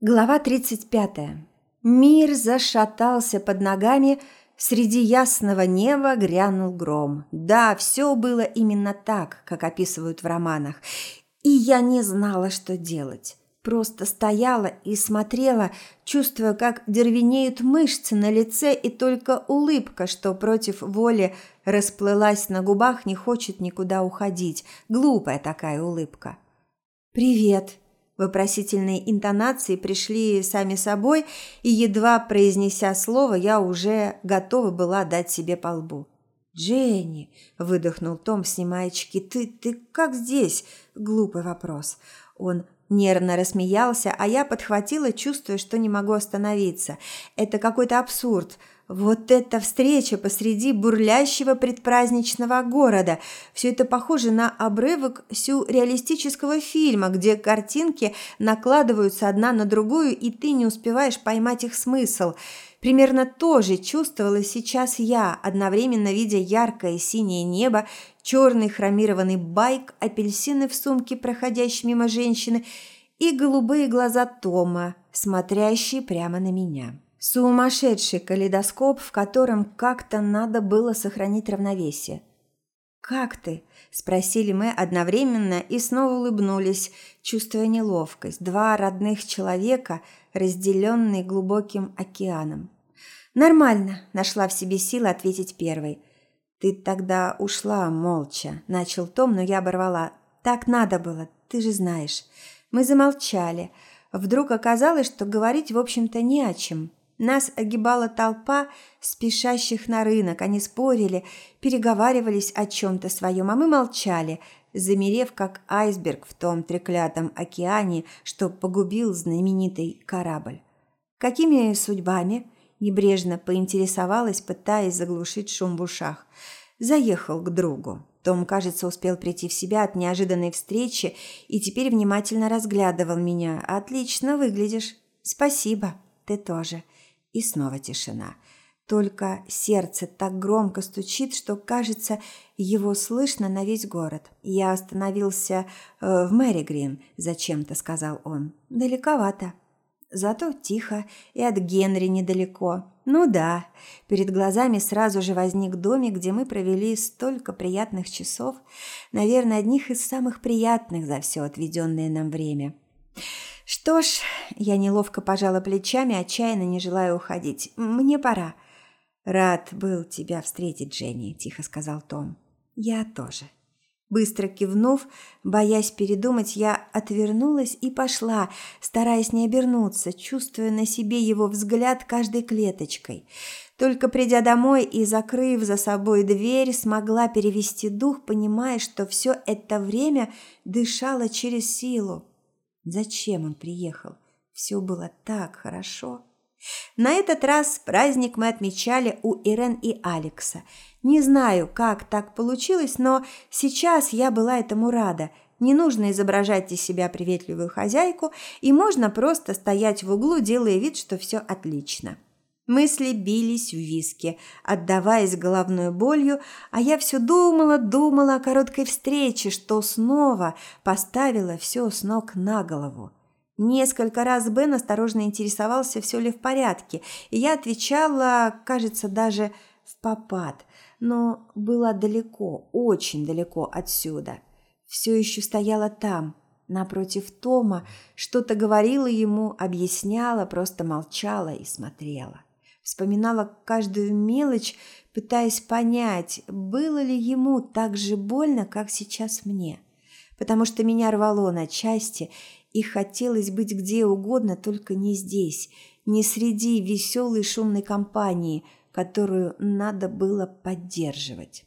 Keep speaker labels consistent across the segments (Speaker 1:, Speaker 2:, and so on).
Speaker 1: Глава 35. Мир зашатался под ногами, среди ясного неба грянул гром. Да, все было именно так, как описывают в романах. И я не знала, что делать. Просто стояла и смотрела, чувствуя, как дервенеют мышцы на лице, и только улыбка, что против воли расплылась на губах, не хочет никуда уходить. Глупая такая улыбка. «Привет», Вопросительные интонации пришли сами собой, и едва произнеся слово, я уже готова была дать себе по лбу. «Дженни!» – выдохнул Том, снимая очки. «Ты, ты как здесь?» – глупый вопрос. Он нервно рассмеялся, а я подхватила, чувствуя, что не могу остановиться. «Это какой-то абсурд!» Вот эта встреча посреди бурлящего предпраздничного города. Все это похоже на обрывок сюрреалистического фильма, где картинки накладываются одна на другую, и ты не успеваешь поймать их смысл. Примерно то же чувствовала сейчас я, одновременно видя яркое синее небо, черный хромированный байк, апельсины в сумке, проходящие мимо женщины, и голубые глаза Тома, смотрящие прямо на меня. Сумасшедший калейдоскоп, в котором как-то надо было сохранить равновесие. «Как ты?» – спросили мы одновременно и снова улыбнулись, чувствуя неловкость. Два родных человека, разделенные глубоким океаном. «Нормально», – нашла в себе силы ответить первой. «Ты тогда ушла молча», – начал Том, но я оборвала. «Так надо было, ты же знаешь». Мы замолчали. Вдруг оказалось, что говорить, в общем-то, не о чем. Нас огибала толпа спешащих на рынок. Они спорили, переговаривались о чем-то своем, а мы молчали, замерев, как айсберг в том треклятом океане, что погубил знаменитый корабль. Какими судьбами? Небрежно поинтересовалась, пытаясь заглушить шум в ушах. Заехал к другу. Том, кажется, успел прийти в себя от неожиданной встречи и теперь внимательно разглядывал меня. «Отлично выглядишь. Спасибо. Ты тоже». И снова тишина. Только сердце так громко стучит, что, кажется, его слышно на весь город. «Я остановился э, в Мэри Грин», – зачем-то сказал он. «Далековато». Зато тихо и от Генри недалеко. Ну да, перед глазами сразу же возник домик, где мы провели столько приятных часов, наверное, одних из самых приятных за все отведенное нам время. Что ж, я неловко пожала плечами, отчаянно не желая уходить. Мне пора. Рад был тебя встретить, Дженни, тихо сказал Том. Я тоже. Быстро кивнув, боясь передумать, я отвернулась и пошла, стараясь не обернуться, чувствуя на себе его взгляд каждой клеточкой. Только придя домой и закрыв за собой дверь, смогла перевести дух, понимая, что все это время дышала через силу. Зачем он приехал? Все было так хорошо. На этот раз праздник мы отмечали у Ирен и Алекса. Не знаю, как так получилось, но сейчас я была этому рада. Не нужно изображать из себя приветливую хозяйку, и можно просто стоять в углу, делая вид, что все отлично. Мысли бились в виске, отдаваясь головной болью, а я все думала, думала о короткой встрече, что снова поставила все с ног на голову. Несколько раз Бен осторожно интересовался, все ли в порядке, и я отвечала, кажется, даже в попад, но была далеко, очень далеко отсюда. Все еще стояла там, напротив Тома, что-то говорила ему, объясняла, просто молчала и смотрела. Вспоминала каждую мелочь, пытаясь понять, было ли ему так же больно, как сейчас мне. Потому что меня рвало на части, и хотелось быть где угодно, только не здесь, не среди веселой шумной компании, которую надо было поддерживать.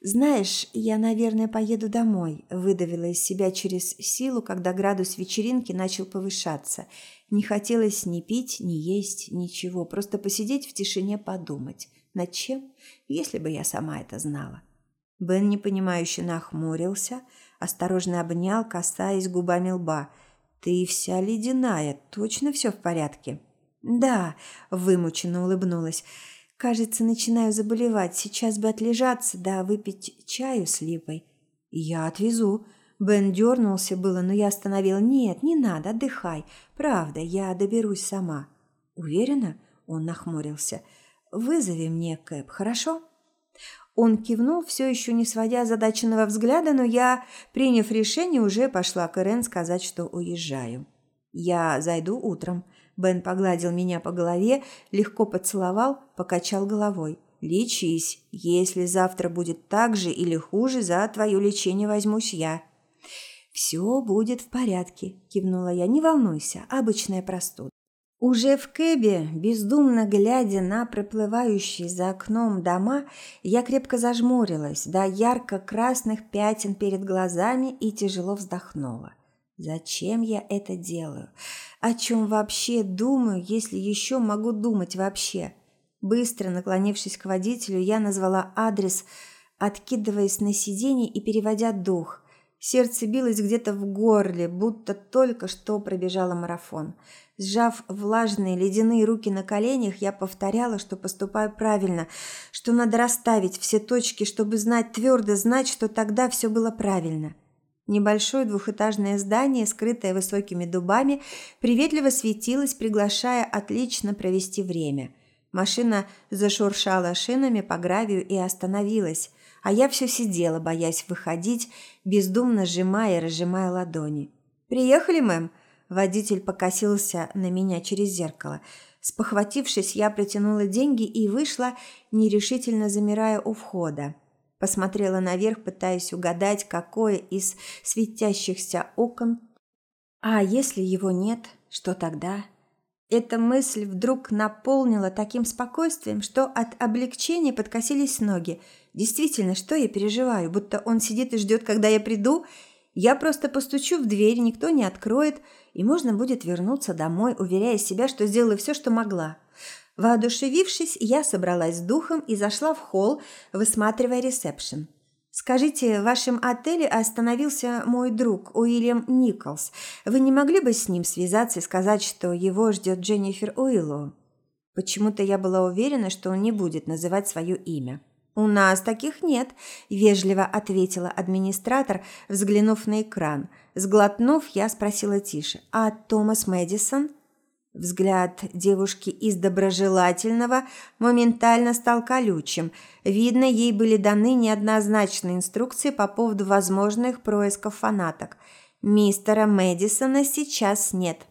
Speaker 1: «Знаешь, я, наверное, поеду домой», – выдавила из себя через силу, когда градус вечеринки начал повышаться. Не хотелось ни пить, ни есть, ничего, просто посидеть в тишине подумать. Над чем? Если бы я сама это знала. Бен непонимающе нахмурился, осторожно обнял, касаясь губами лба. «Ты вся ледяная, точно все в порядке?» «Да», – вымученно улыбнулась. Кажется, начинаю заболевать. Сейчас бы отлежаться, да выпить чаю с липой. Я отвезу. Бен дернулся было, но я остановил. «Нет, не надо, отдыхай. Правда, я доберусь сама». «Уверена?» – он нахмурился. «Вызови мне Кэп, хорошо?» Он кивнул, все еще не сводя задаченного взгляда, но я, приняв решение, уже пошла к Ирен сказать, что уезжаю. «Я зайду утром». Бен погладил меня по голове, легко поцеловал, покачал головой. «Лечись. Если завтра будет так же или хуже, за твое лечение возьмусь я». «Все будет в порядке», – кивнула я. «Не волнуйся, обычная простуда». Уже в кэбе, бездумно глядя на проплывающие за окном дома, я крепко зажмурилась до ярко-красных пятен перед глазами и тяжело вздохнула. Зачем я это делаю? О чем вообще думаю, если еще могу думать вообще? Быстро наклонившись к водителю, я назвала адрес, откидываясь на сиденье и переводя дух. Сердце билось где-то в горле, будто только что пробежала марафон. Сжав влажные ледяные руки на коленях, я повторяла, что поступаю правильно, что надо расставить все точки, чтобы знать твердо, знать, что тогда все было правильно. Небольшое двухэтажное здание, скрытое высокими дубами, приветливо светилось, приглашая отлично провести время. Машина зашуршала шинами по гравию и остановилась, а я все сидела, боясь выходить, бездумно сжимая и разжимая ладони. «Приехали, мэм?» Водитель покосился на меня через зеркало. Спохватившись, я протянула деньги и вышла, нерешительно замирая у входа. Посмотрела наверх, пытаясь угадать, какое из светящихся окон. А если его нет, что тогда? Эта мысль вдруг наполнила таким спокойствием, что от облегчения подкосились ноги. Действительно, что я переживаю? Будто он сидит и ждет, когда я приду? Я просто постучу в дверь, никто не откроет, и можно будет вернуться домой, уверяя себя, что сделала все, что могла. Воодушевившись, я собралась с духом и зашла в холл, высматривая ресепшн. «Скажите, в вашем отеле остановился мой друг Уильям Николс. Вы не могли бы с ним связаться и сказать, что его ждет Дженнифер Уиллоу?» Почему-то я была уверена, что он не будет называть свое имя. «У нас таких нет», – вежливо ответила администратор, взглянув на экран. Сглотнув, я спросила тише. «А Томас Мэдисон?» Взгляд девушки из доброжелательного моментально стал колючим. Видно, ей были даны неоднозначные инструкции по поводу возможных происков фанаток. «Мистера Мэдисона сейчас нет».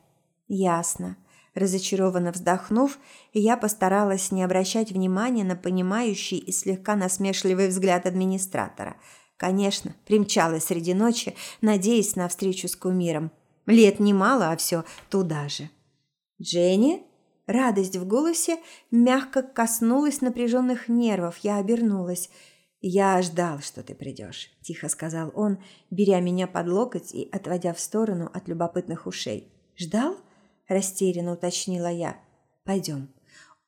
Speaker 1: «Ясно». Разочарованно вздохнув, я постаралась не обращать внимания на понимающий и слегка насмешливый взгляд администратора. Конечно, примчалась среди ночи, надеясь на встречу с кумиром. Лет немало, а все туда же. «Дженни?» Радость в голосе мягко коснулась напряженных нервов. Я обернулась. «Я ждал, что ты придешь», – тихо сказал он, беря меня под локоть и отводя в сторону от любопытных ушей. «Ждал?» – растерянно уточнила я. «Пойдем».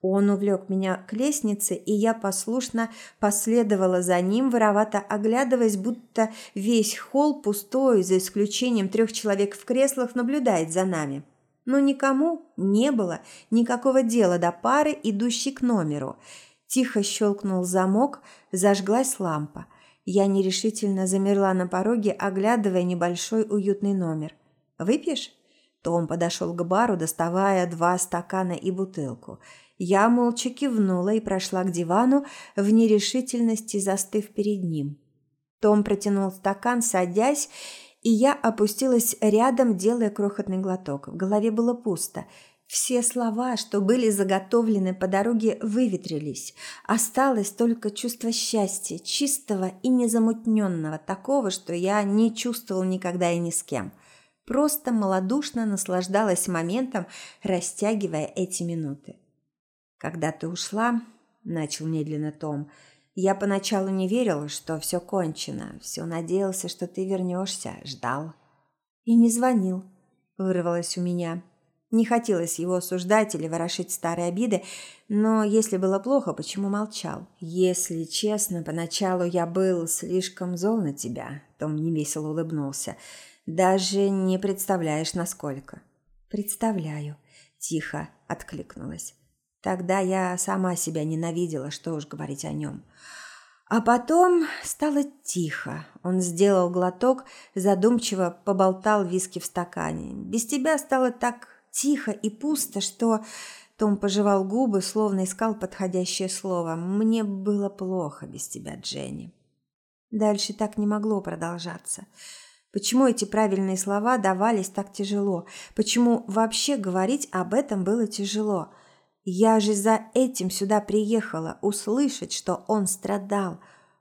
Speaker 1: Он увлек меня к лестнице, и я послушно последовала за ним, воровато оглядываясь, будто весь холл пустой, за исключением трех человек в креслах, наблюдает за нами но никому не было никакого дела до пары, идущей к номеру. Тихо щелкнул замок, зажглась лампа. Я нерешительно замерла на пороге, оглядывая небольшой уютный номер. «Выпьешь?» Том подошел к бару, доставая два стакана и бутылку. Я молча кивнула и прошла к дивану, в нерешительности застыв перед ним. Том протянул стакан, садясь, и я опустилась рядом, делая крохотный глоток. В голове было пусто. Все слова, что были заготовлены по дороге, выветрились. Осталось только чувство счастья, чистого и незамутненного, такого, что я не чувствовал никогда и ни с кем. Просто малодушно наслаждалась моментом, растягивая эти минуты. «Когда ты ушла», – начал медленно Том, – я поначалу не верил, что все кончено, все надеялся, что ты вернешься, ждал. И не звонил, вырвалось у меня. Не хотелось его осуждать или ворошить старые обиды, но если было плохо, почему молчал? Если честно, поначалу я был слишком зол на тебя, Том невесело улыбнулся. Даже не представляешь, насколько. Представляю, тихо откликнулась. Тогда я сама себя ненавидела, что уж говорить о нем. А потом стало тихо. Он сделал глоток, задумчиво поболтал виски в стакане. Без тебя стало так тихо и пусто, что том пожевал губы, словно искал подходящее слово. Мне было плохо без тебя, Дженни. Дальше так не могло продолжаться. Почему эти правильные слова давались так тяжело? Почему вообще говорить об этом было тяжело? Я же за этим сюда приехала, услышать, что он страдал.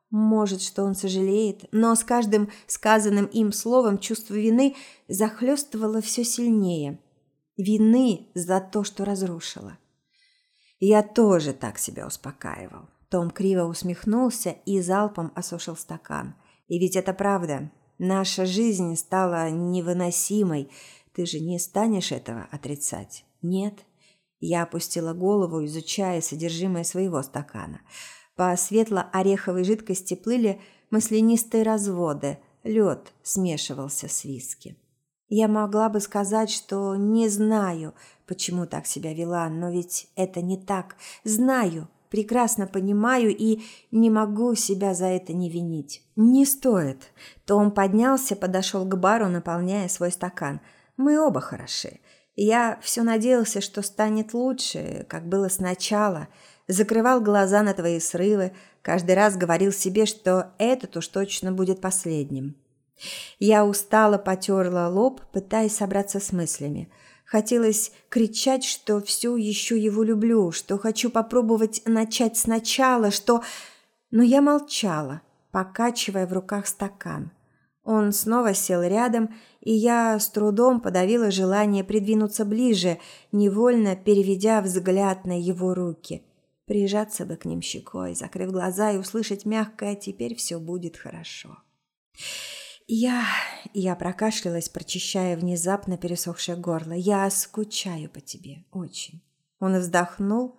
Speaker 1: Может, что он сожалеет, но с каждым сказанным им словом чувство вины захлестывало все сильнее. Вины за то, что разрушила. Я тоже так себя успокаивал. Том криво усмехнулся и залпом осушил стакан. И ведь это правда. Наша жизнь стала невыносимой. Ты же не станешь этого отрицать? Нет. Я опустила голову, изучая содержимое своего стакана. По светло-ореховой жидкости плыли маслянистые разводы, лед смешивался с виски. Я могла бы сказать, что не знаю, почему так себя вела, но ведь это не так. Знаю, прекрасно понимаю и не могу себя за это не винить. Не стоит. Том поднялся, подошел к бару, наполняя свой стакан. Мы оба хороши. Я все надеялся, что станет лучше, как было сначала. Закрывал глаза на твои срывы, каждый раз говорил себе, что этот уж точно будет последним. Я устало потерла лоб, пытаясь собраться с мыслями. Хотелось кричать, что все еще его люблю, что хочу попробовать начать сначала, что... Но я молчала, покачивая в руках стакан. Он снова сел рядом, и я с трудом подавила желание придвинуться ближе, невольно переведя взгляд на его руки. Прижаться бы к ним щекой, закрыв глаза и услышать мягкое «теперь все будет хорошо». Я... Я прокашлялась, прочищая внезапно пересохшее горло. Я скучаю по тебе, очень. Он вздохнул,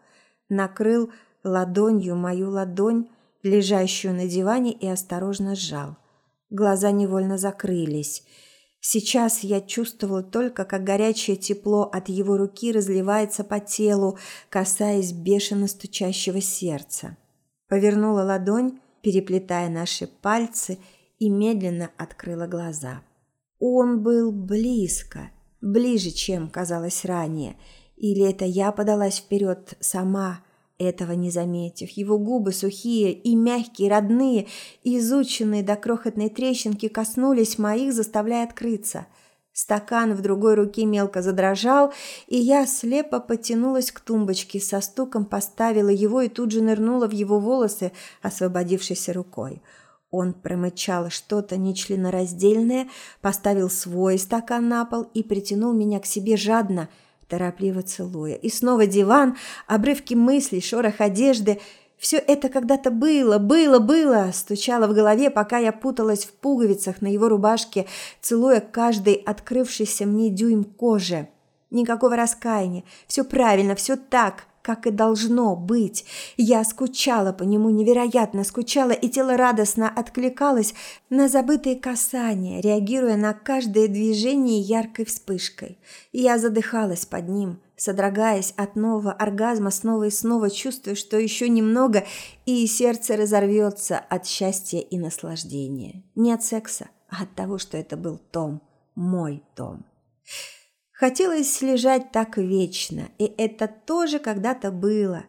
Speaker 1: накрыл ладонью мою ладонь, лежащую на диване, и осторожно сжал – Глаза невольно закрылись. Сейчас я чувствовала только, как горячее тепло от его руки разливается по телу, касаясь бешено стучащего сердца. Повернула ладонь, переплетая наши пальцы, и медленно открыла глаза. Он был близко, ближе, чем казалось ранее. Или это я подалась вперед сама, этого не заметив, его губы сухие и мягкие, родные, изученные до крохотной трещинки, коснулись моих, заставляя открыться. Стакан в другой руке мелко задрожал, и я слепо потянулась к тумбочке, со стуком поставила его и тут же нырнула в его волосы, освободившейся рукой. Он промычал что-то нечленораздельное, поставил свой стакан на пол и притянул меня к себе жадно – торопливо целуя. И снова диван, обрывки мыслей, шорох одежды. Все это когда-то было, было, было, стучало в голове, пока я путалась в пуговицах на его рубашке, целуя каждый открывшийся мне дюйм кожи. Никакого раскаяния. Все правильно, все так как и должно быть. Я скучала по нему, невероятно скучала, и тело радостно откликалось на забытые касания, реагируя на каждое движение яркой вспышкой. Я задыхалась под ним, содрогаясь от нового оргазма снова и снова, чувствуя, что еще немного, и сердце разорвется от счастья и наслаждения. Не от секса, а от того, что это был Том, мой Том. Хотелось лежать так вечно, и это тоже когда-то было.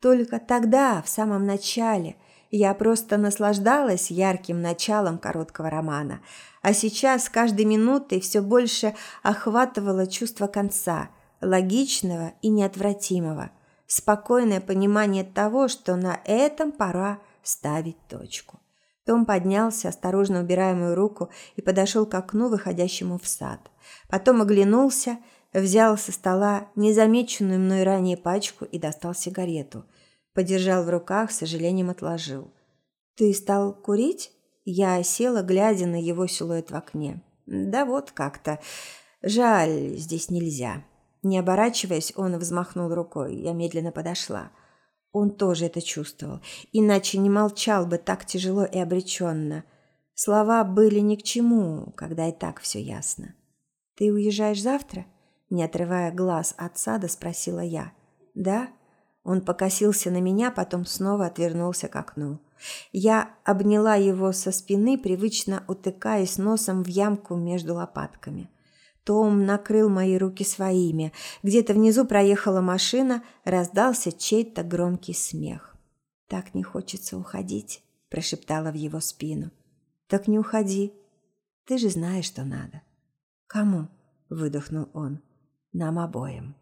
Speaker 1: Только тогда, в самом начале, я просто наслаждалась ярким началом короткого романа, а сейчас с каждой минутой все больше охватывало чувство конца, логичного и неотвратимого, спокойное понимание того, что на этом пора ставить точку. Том поднялся, осторожно убирая мою руку, и подошел к окну, выходящему в сад – Потом оглянулся, взял со стола незамеченную мной ранее пачку и достал сигарету. Подержал в руках, с сожалением отложил. «Ты стал курить?» Я села, глядя на его силуэт в окне. «Да вот как-то. Жаль, здесь нельзя». Не оборачиваясь, он взмахнул рукой. Я медленно подошла. Он тоже это чувствовал. Иначе не молчал бы так тяжело и обреченно. Слова были ни к чему, когда и так все ясно. «Ты уезжаешь завтра?» Не отрывая глаз от сада, спросила я. «Да?» Он покосился на меня, потом снова отвернулся к окну. Я обняла его со спины, привычно утыкаясь носом в ямку между лопатками. Том накрыл мои руки своими. Где-то внизу проехала машина, раздался чей-то громкий смех. «Так не хочется уходить», – прошептала в его спину. «Так не уходи. Ты же знаешь, что надо». «Кому?» – выдохнул он. «Нам обоим».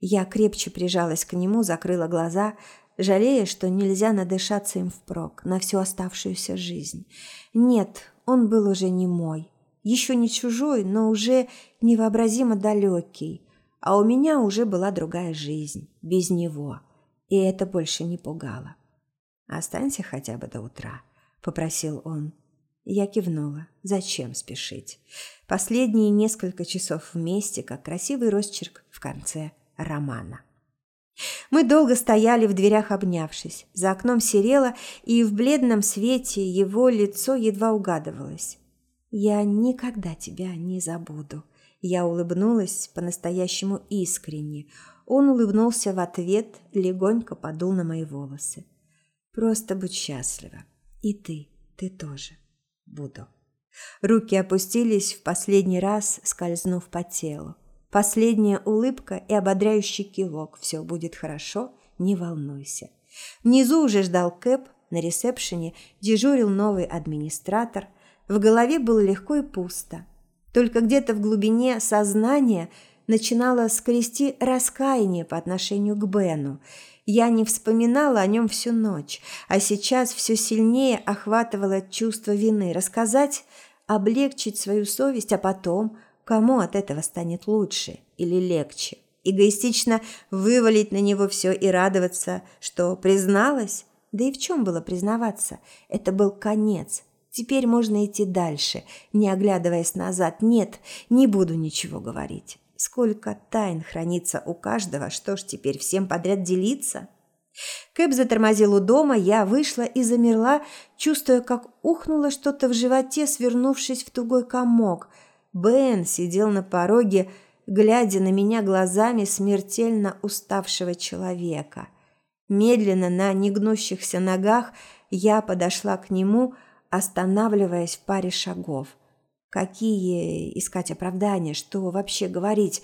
Speaker 1: Я крепче прижалась к нему, закрыла глаза, жалея, что нельзя надышаться им впрок на всю оставшуюся жизнь. Нет, он был уже не мой. Еще не чужой, но уже невообразимо далекий. А у меня уже была другая жизнь, без него. И это больше не пугало. «Останься хотя бы до утра», — попросил он. Я кивнула. Зачем спешить? Последние несколько часов вместе, как красивый росчерк в конце романа. Мы долго стояли в дверях, обнявшись. За окном серело, и в бледном свете его лицо едва угадывалось. «Я никогда тебя не забуду». Я улыбнулась по-настоящему искренне. Он улыбнулся в ответ, легонько подул на мои волосы. «Просто будь счастлива. И ты, ты тоже. Буду». Руки опустились в последний раз, скользнув по телу. Последняя улыбка и ободряющий кивок. Все будет хорошо, не волнуйся. Внизу уже ждал Кэп, на ресепшене дежурил новый администратор. В голове было легко и пусто. Только где-то в глубине сознания начинало скрести раскаяние по отношению к Бену. Я не вспоминала о нем всю ночь, а сейчас все сильнее охватывало чувство вины. Рассказать, облегчить свою совесть, а потом Кому от этого станет лучше или легче? Эгоистично вывалить на него все и радоваться, что призналась? Да и в чем было признаваться? Это был конец. Теперь можно идти дальше, не оглядываясь назад. Нет, не буду ничего говорить. Сколько тайн хранится у каждого, что ж теперь всем подряд делиться? Кэп затормозил у дома, я вышла и замерла, чувствуя, как ухнуло что-то в животе, свернувшись в тугой комок – Бен сидел на пороге, глядя на меня глазами смертельно уставшего человека. Медленно на негнущихся ногах я подошла к нему, останавливаясь в паре шагов. Какие искать оправдания, что вообще говорить?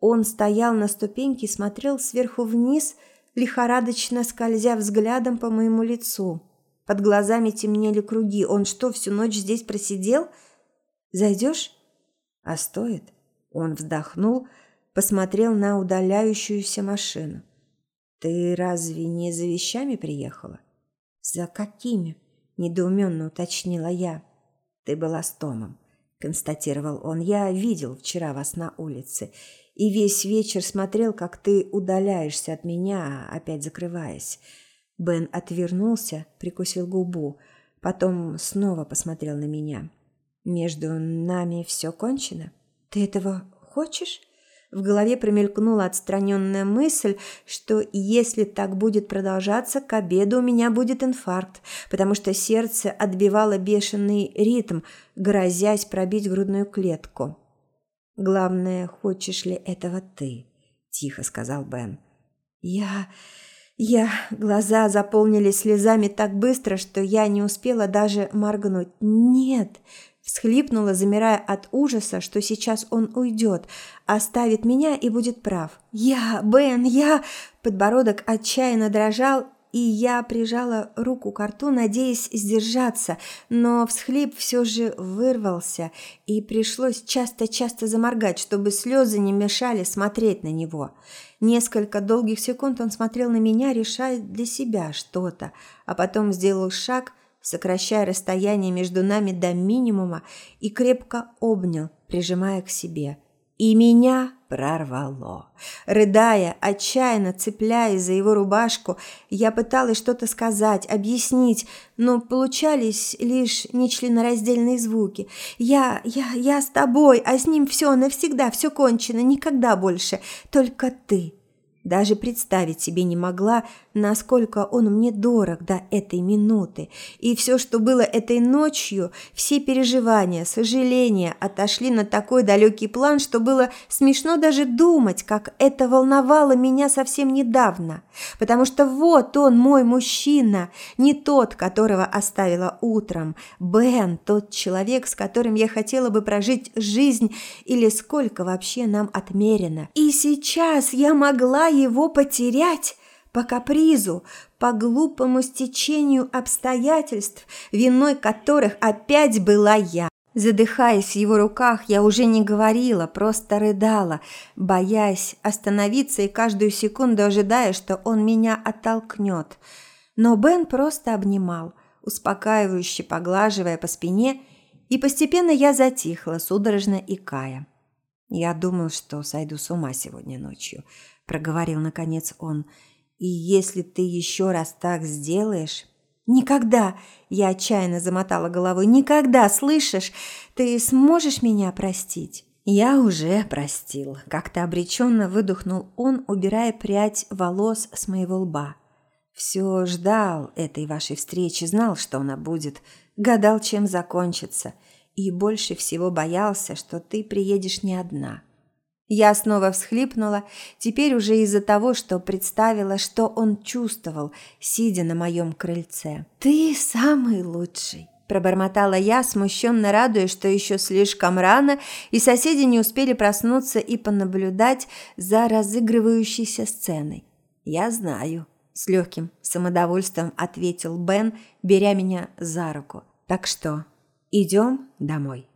Speaker 1: Он стоял на ступеньке и смотрел сверху вниз, лихорадочно скользя взглядом по моему лицу. Под глазами темнели круги. Он что, всю ночь здесь просидел? Зайдешь? А стоит? Он вздохнул, посмотрел на удаляющуюся машину. Ты разве не за вещами приехала? За какими? Недоуменно уточнила я. Ты была с Томом, констатировал он. Я видел вчера вас на улице и весь вечер смотрел, как ты удаляешься от меня, опять закрываясь. Бен отвернулся, прикусил губу, потом снова посмотрел на меня. Между нами все кончено? Ты этого хочешь? В голове промелькнула отстраненная мысль, что если так будет продолжаться, к обеду у меня будет инфаркт, потому что сердце отбивало бешеный ритм, грозясь пробить грудную клетку. «Главное, хочешь ли этого ты?» – тихо сказал Бен. «Я... я...» Глаза заполнились слезами так быстро, что я не успела даже моргнуть. «Нет, Всхлипнула, замирая от ужаса, что сейчас он уйдет, оставит меня и будет прав. «Я, Бен, я...» Подбородок отчаянно дрожал, и я прижала руку к рту, надеясь сдержаться, но всхлип все же вырвался, и пришлось часто-часто заморгать, чтобы слезы не мешали смотреть на него. Несколько долгих секунд он смотрел на меня, решая для себя что-то, а потом сделал шаг – сокращая расстояние между нами до минимума и крепко обнял, прижимая к себе. И меня прорвало. Рыдая, отчаянно цепляясь за его рубашку, я пыталась что-то сказать, объяснить, но получались лишь нечленораздельные звуки. «Я, я, я с тобой, а с ним все навсегда, все кончено, никогда больше, только ты». Даже представить себе не могла, насколько он мне дорог до этой минуты. И все, что было этой ночью, все переживания, сожаления отошли на такой далекий план, что было смешно даже думать, как это волновало меня совсем недавно. Потому что вот он, мой мужчина, не тот, которого оставила утром. Бен, тот человек, с которым я хотела бы прожить жизнь или сколько вообще нам отмерено. И сейчас я могла его потерять по капризу, по глупому стечению обстоятельств, виной которых опять была я. Задыхаясь в его руках, я уже не говорила, просто рыдала, боясь остановиться и каждую секунду ожидая, что он меня оттолкнет. Но Бен просто обнимал, успокаивающе поглаживая по спине, и постепенно я затихла, судорожно икая. Я думал, что сойду с ума сегодня ночью –– проговорил наконец он. «И если ты еще раз так сделаешь...» «Никогда!» – я отчаянно замотала головой. «Никогда, слышишь? Ты сможешь меня простить?» «Я уже простил», – как-то обреченно выдохнул он, убирая прядь волос с моего лба. «Все ждал этой вашей встречи, знал, что она будет, гадал, чем закончится, и больше всего боялся, что ты приедешь не одна». Я снова всхлипнула, теперь уже из-за того, что представила, что он чувствовал, сидя на моем крыльце. «Ты самый лучший!» Пробормотала я, смущенно радуясь, что еще слишком рано, и соседи не успели проснуться и понаблюдать за разыгрывающейся сценой. «Я знаю», – с легким самодовольством ответил Бен, беря меня за руку. «Так что, идем домой?»